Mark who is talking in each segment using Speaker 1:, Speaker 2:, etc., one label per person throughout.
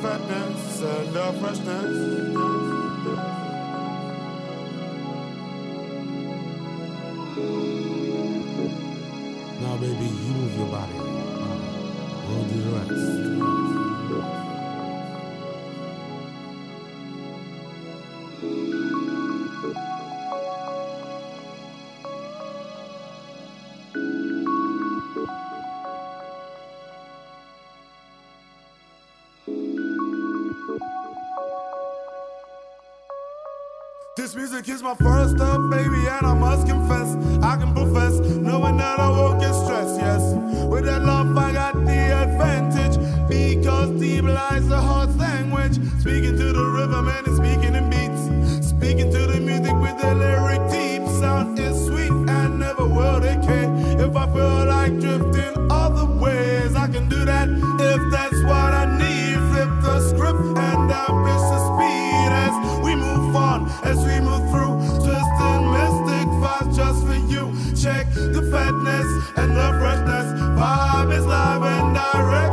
Speaker 1: fatness and the freshness.
Speaker 2: Now, baby, you move your body. We'll do the rest.
Speaker 1: This music is my first love, baby, and I must confess, I can profess, knowing that I won't get stressed, yes. With that love, I got the advantage, because deep lies the heart language. Speaking to the rhythm and it's speaking in beats, speaking to the music with the lyric deep. Sound is sweet and never will decay. If I feel like drifting other ways, I can do that if that's what I need. Flip the script and ambitious speed as we move on, as just for you. Check the fatness and the freshness. Vibe is live and direct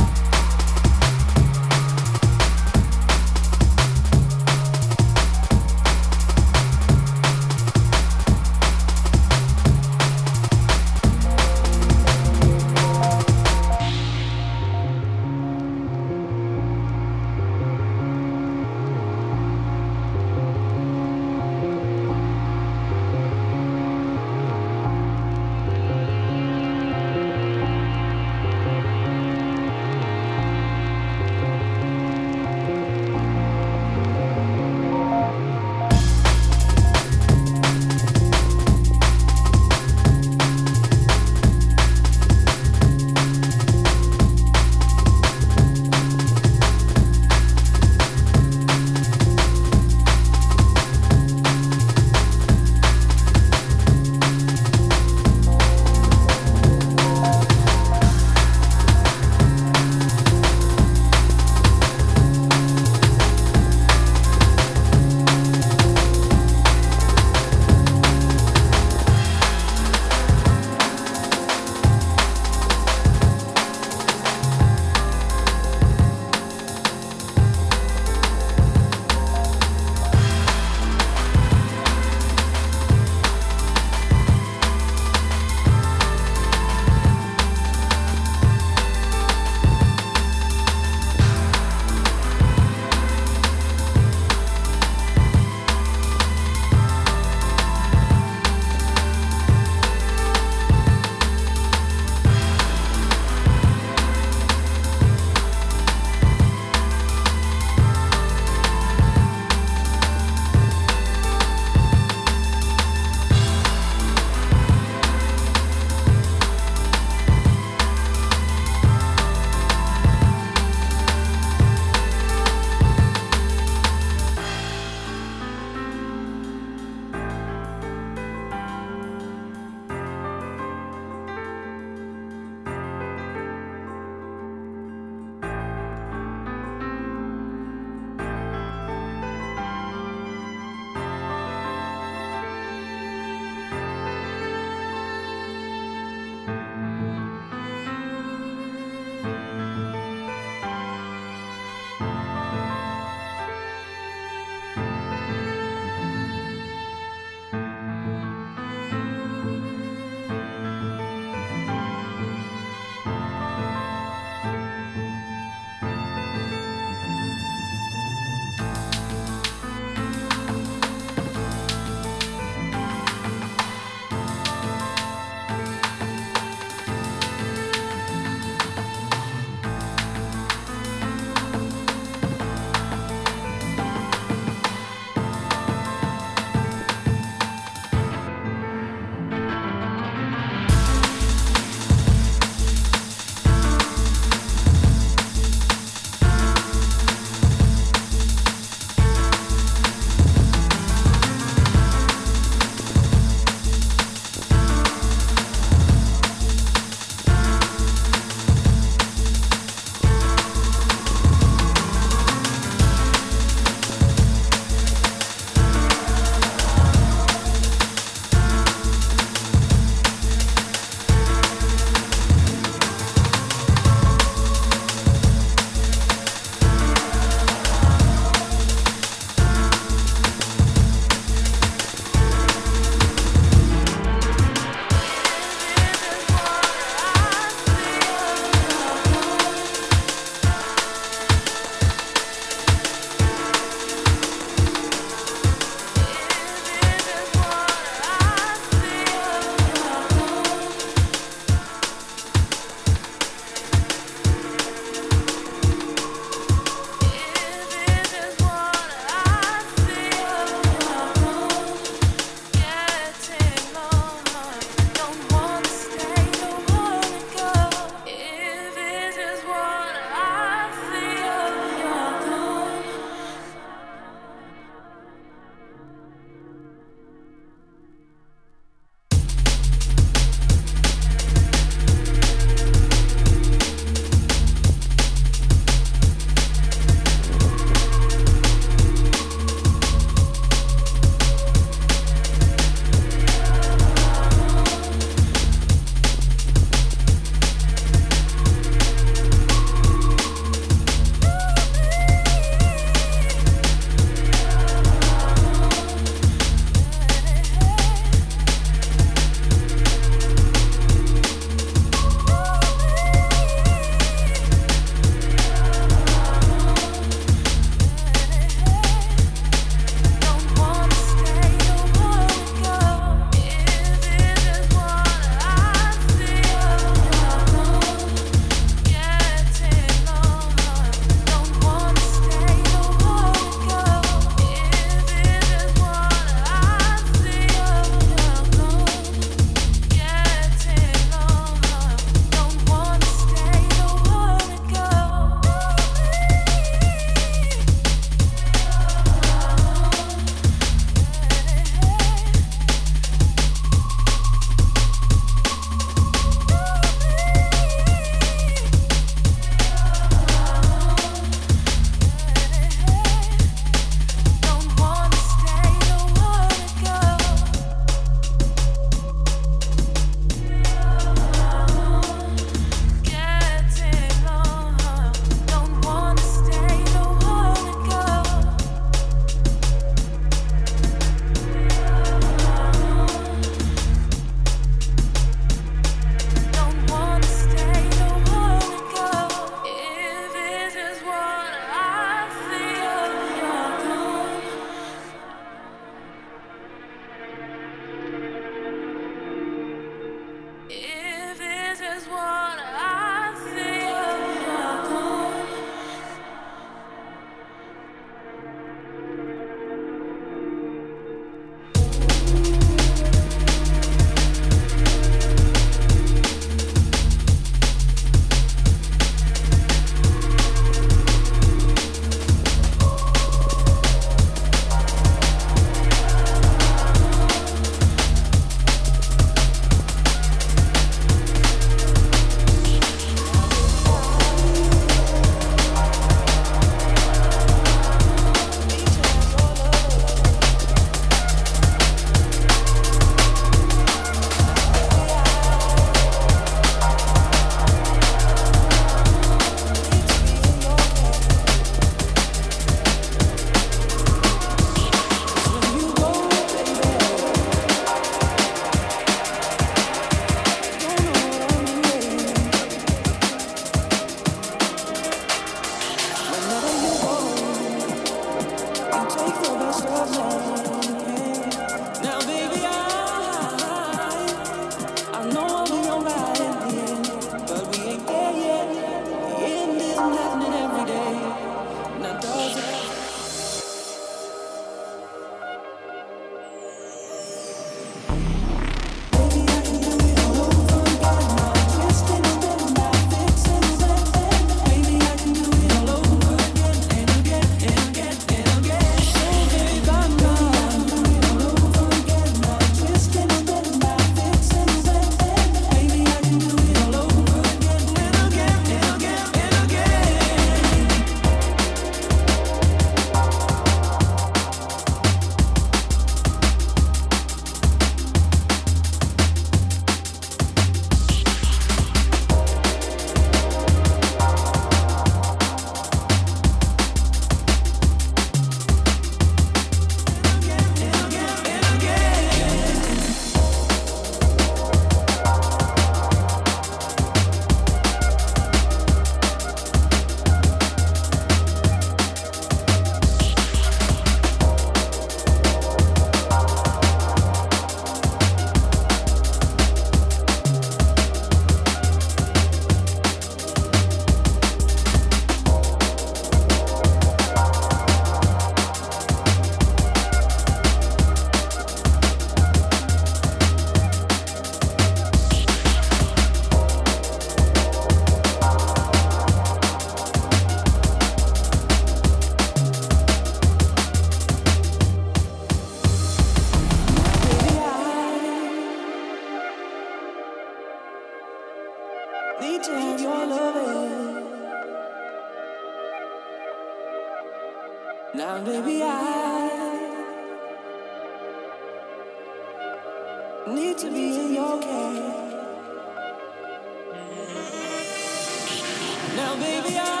Speaker 3: again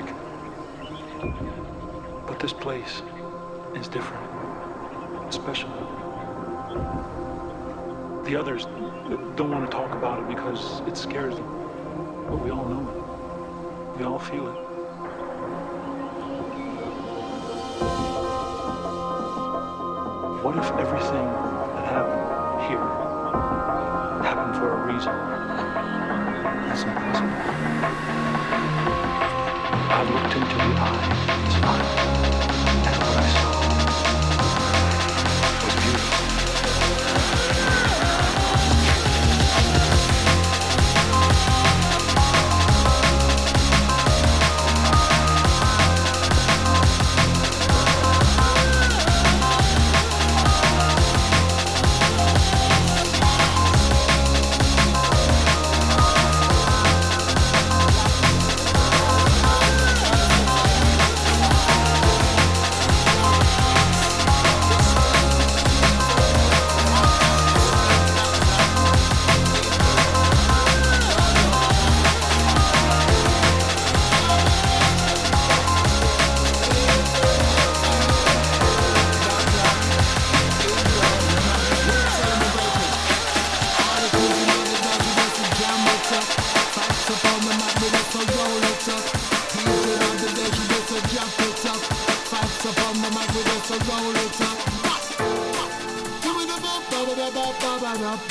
Speaker 4: magic. But this place is different, special. The others don't want to talk about it because it scares them. But we all know it. We all feel it. What if everything that happened here happened for a reason? That's impossible. I looked into the eye,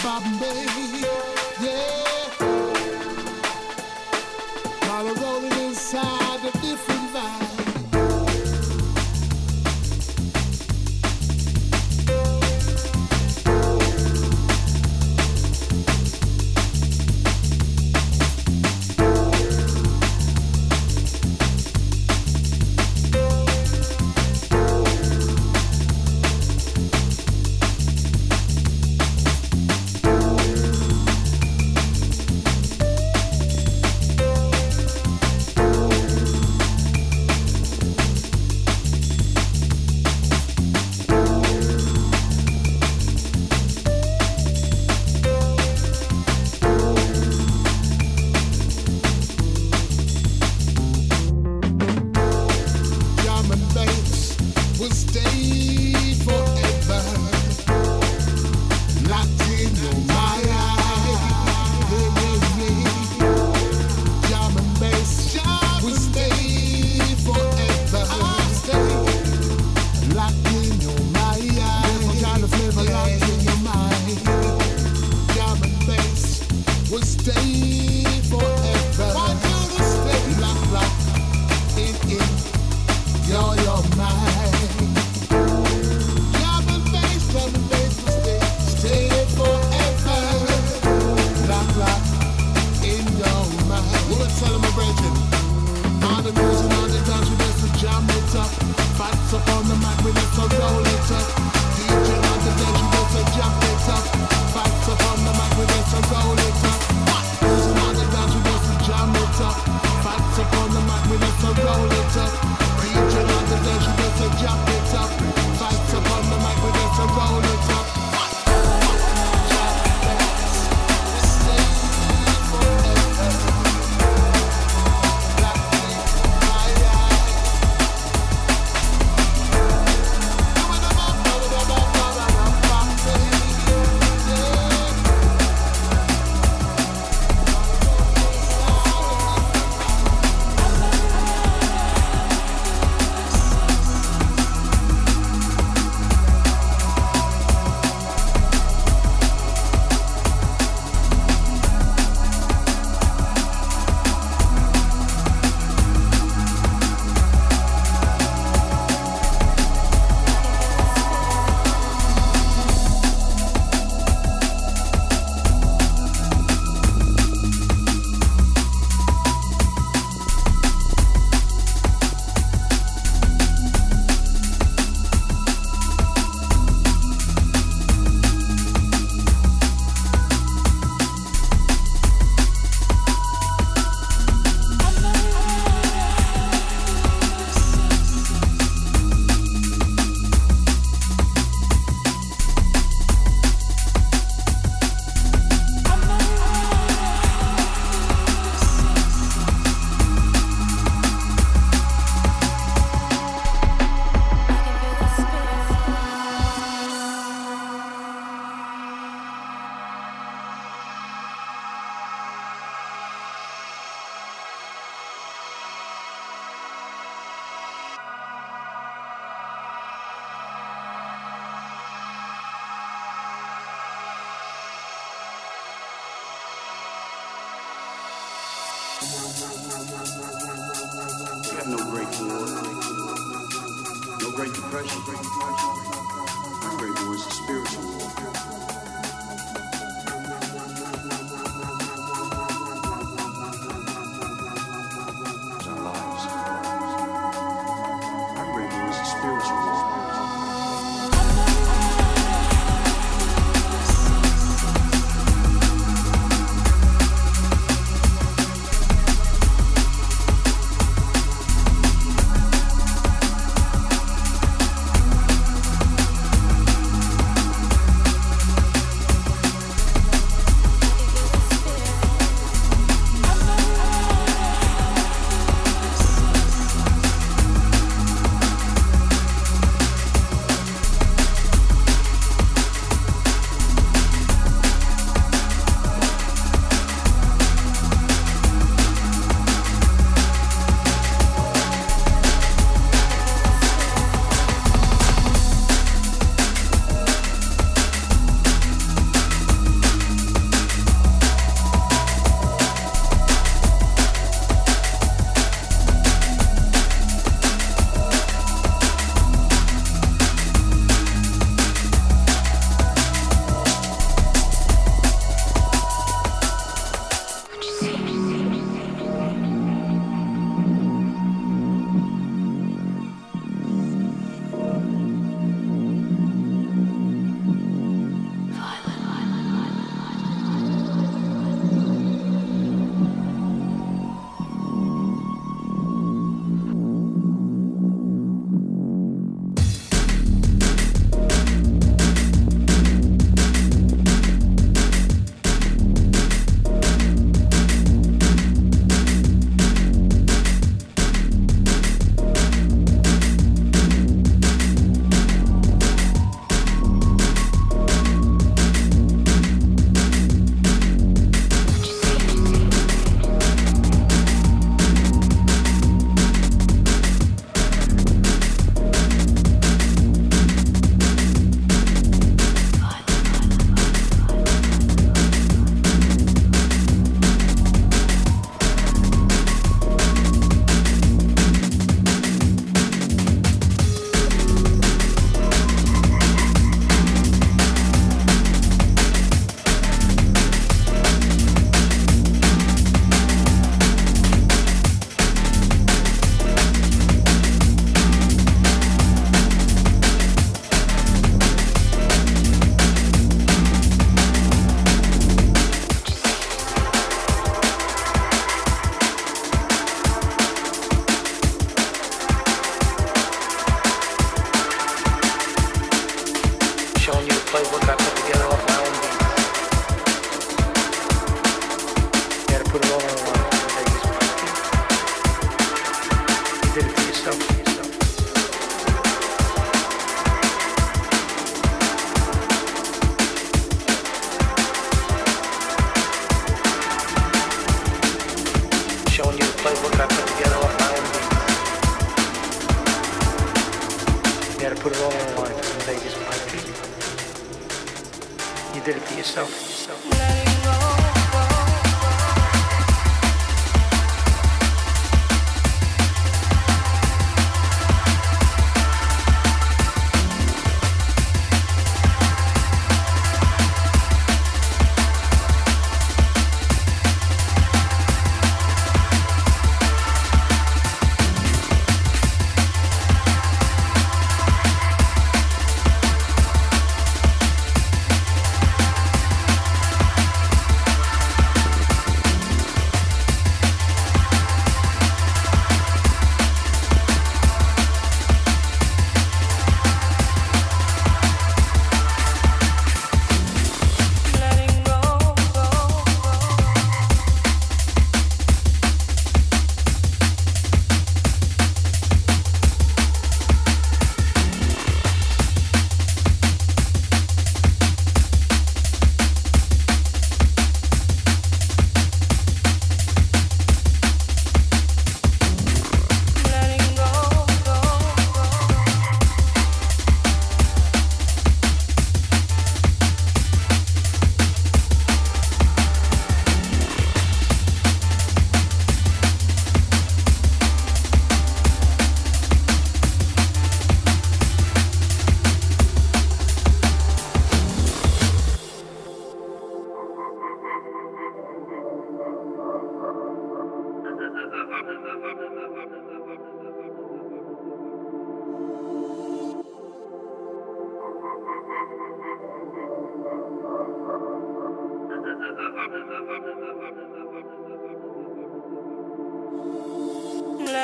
Speaker 2: Baby.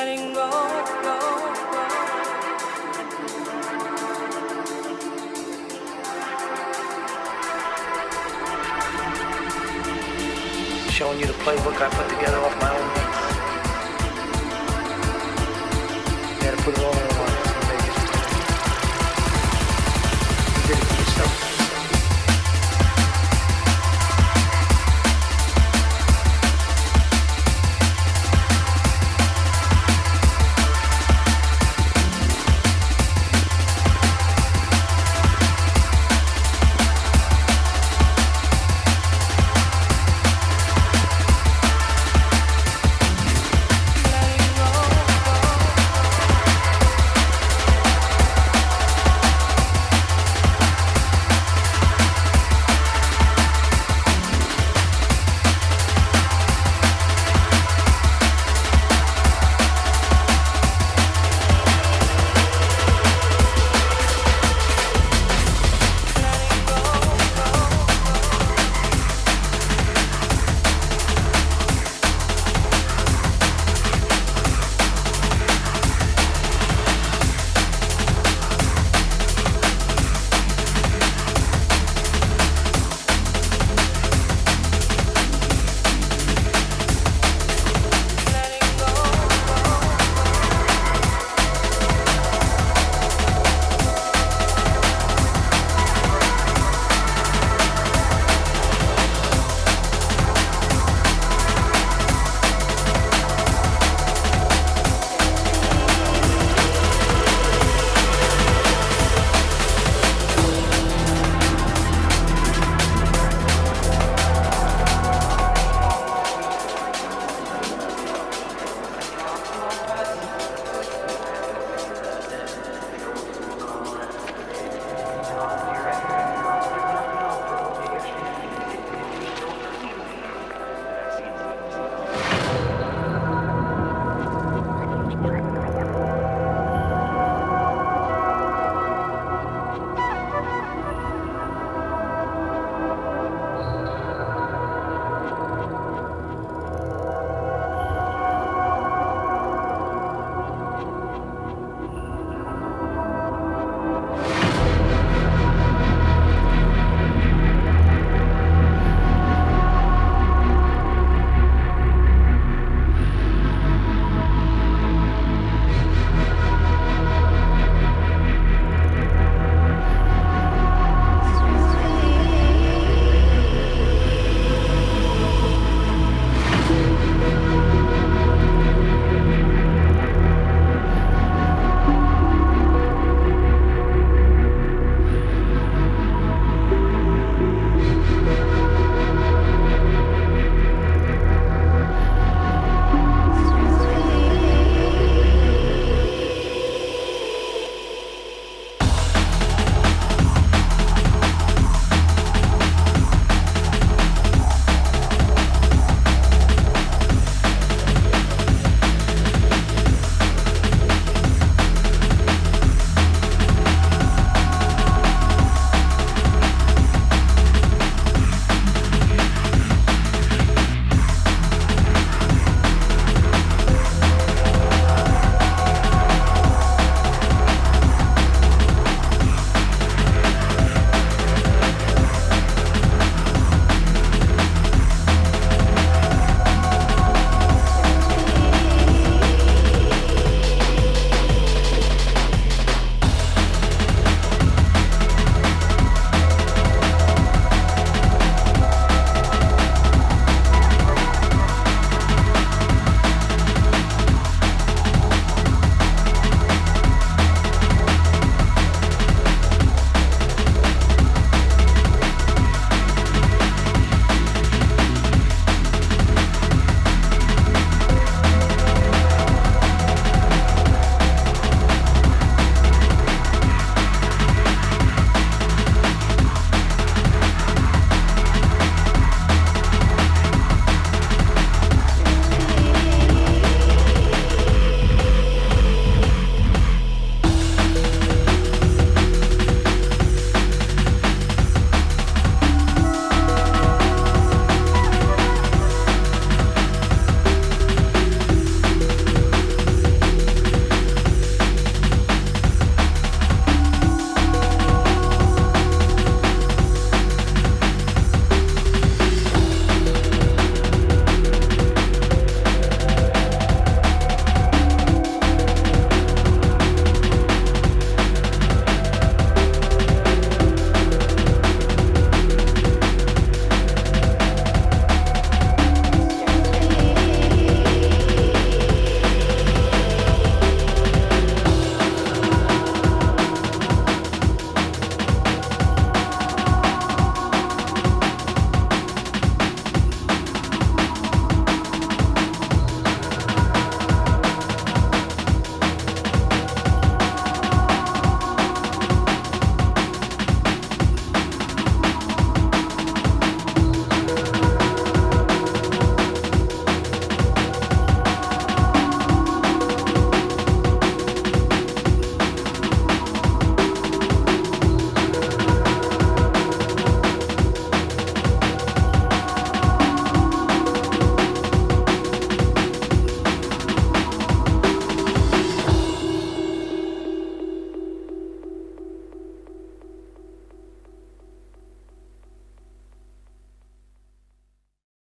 Speaker 3: Showing
Speaker 5: you the playbook I put together off my own. Had to put it all in